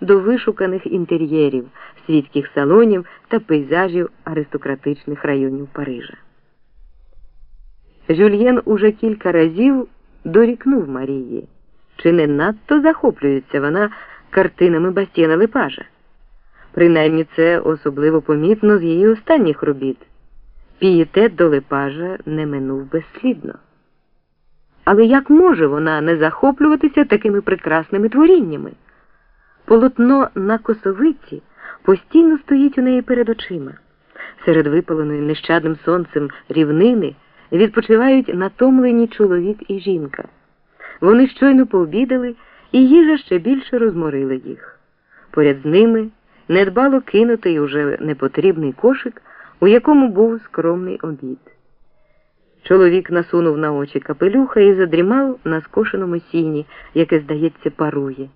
до вишуканих інтер'єрів, світських салонів та пейзажів аристократичних районів Парижа. Жюльєн уже кілька разів дорікнув Марії, чи не надто захоплюється вона картинами Бастіна Лепажа. Принаймні це особливо помітно з її останніх робіт. Пієтет до Лепажа не минув безслідно. Але як може вона не захоплюватися такими прекрасними творіннями? Полотно на косовиці постійно стоїть у неї перед очима. Серед випаленої нещадним сонцем рівнини відпочивають натомлені чоловік і жінка. Вони щойно пообідали, і їжа ще більше розморила їх. Поряд з ними недбало кинутий уже непотрібний кошик, у якому був скромний обід. Чоловік насунув на очі капелюха і задрімав на скошеному сіні, яке, здається, парує.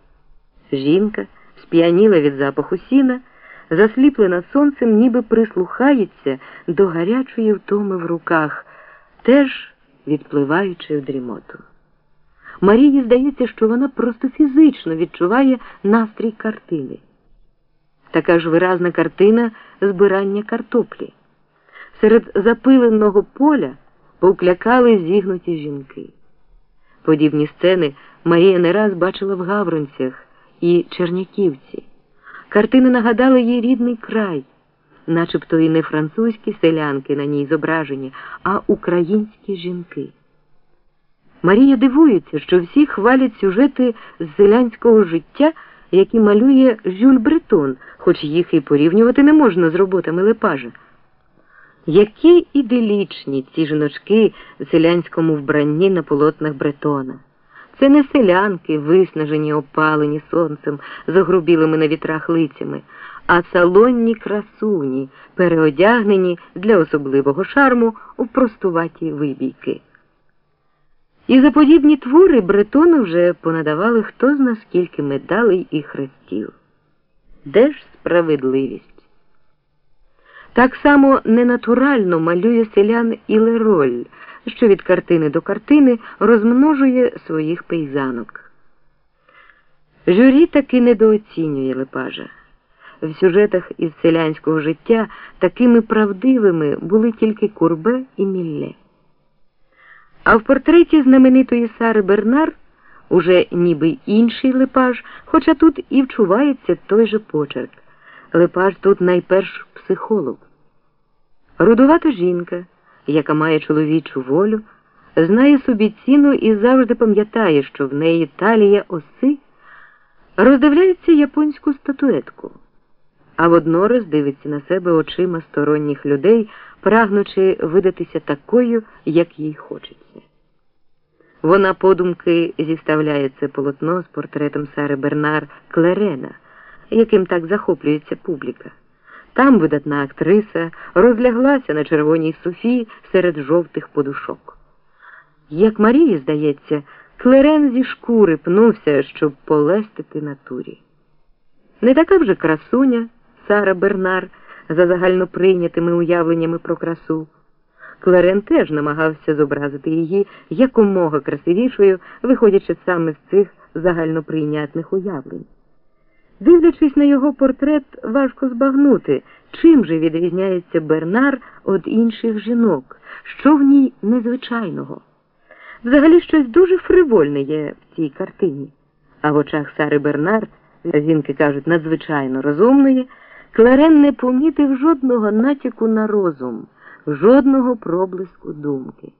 Жінка, сп'яніла від запаху сіна, засліплена сонцем, ніби прислухається до гарячої втоми в руках, теж відпливаючи в дрімоту. Марії здається, що вона просто фізично відчуває настрій картини. Така ж виразна картина збирання картоплі. Серед запиленого поля повклякали зігнуті жінки. Подібні сцени Марія не раз бачила в Гавронцях і Черняківці. Картини нагадали їй рідний край, начебто і не французькі селянки на ній зображені, а українські жінки. Марія дивується, що всі хвалять сюжети з селянського життя, які малює Жюль Бретон, хоч їх і порівнювати не можна з роботами Лепажа. Які іделічні ці жіночки в селянському вбранні на полотнах Бретона. Це не селянки, виснажені, опалені сонцем, загрубілими на вітрах лицями, а салонні красуні, переодягнені для особливого шарму у простуваті вибійки. І за подібні твори Бретону вже понадавали хто зна скільки медалей і хрестів. Де ж справедливість? Так само ненатурально малює селян і Лероль, що від картини до картини розмножує своїх пейзанок. Журі таки недооцінює Лепажа. В сюжетах із селянського життя такими правдивими були тільки Курбе і Мілле. А в портреті знаменитої Сари Бернар уже ніби інший Лепаж, хоча тут і вчувається той же почерк. Лепаж тут найперш психолог. Рудувата жінка, яка має чоловічу волю, знає собі ціну і завжди пам'ятає, що в неї талія оси, роздивляється японську статуетку, а воднораз дивиться на себе очима сторонніх людей, прагнучи видатися такою, як їй хочеться. Вона подумки зіставляє це полотно з портретом Сари Бернар Клерена яким так захоплюється публіка. Там видатна актриса розляглася на червоній суфі серед жовтих подушок. Як Марії, здається, клерен зі шкури пнувся, щоб полестити натурі. Не така вже красуня Сара Бернар за загальноприйнятими уявленнями про красу. Клерен теж намагався зобразити її якомога красивішою, виходячи саме з цих загальноприйнятних уявлень. Дивлячись на його портрет, важко збагнути, чим же відрізняється Бернар від інших жінок, що в ній незвичайного. Взагалі щось дуже фривольне є в цій картині, а в очах Сари Бернар, жінки кажуть, надзвичайно розумної, Кларен не помітив жодного натяку на розум, жодного проблиску думки.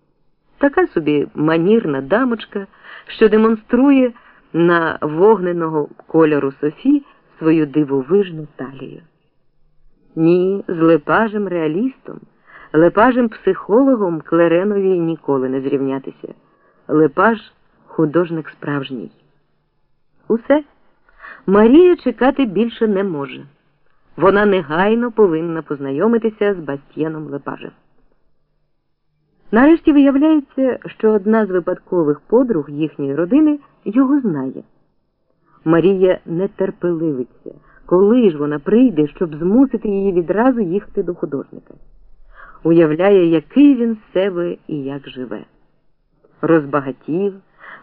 Така собі манірна дамочка, що демонструє на вогненого кольору Софі свою дивовижну талію. Ні, з лепажем реалістом, лепажем психологом Клеренові ніколи не зрівнятися. Лепаж художник справжній. Усе. Марія чекати більше не може. Вона негайно повинна познайомитися з Бастієном Лепажем. Нарешті виявляється, що одна з випадкових подруг їхньої родини його знає. Марія не терпеливиться, коли ж вона прийде, щоб змусити її відразу їхати до художника. Уявляє, який він з себе і як живе. Розбагатів,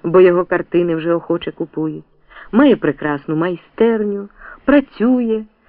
бо його картини вже охоче купують, має прекрасну майстерню, працює,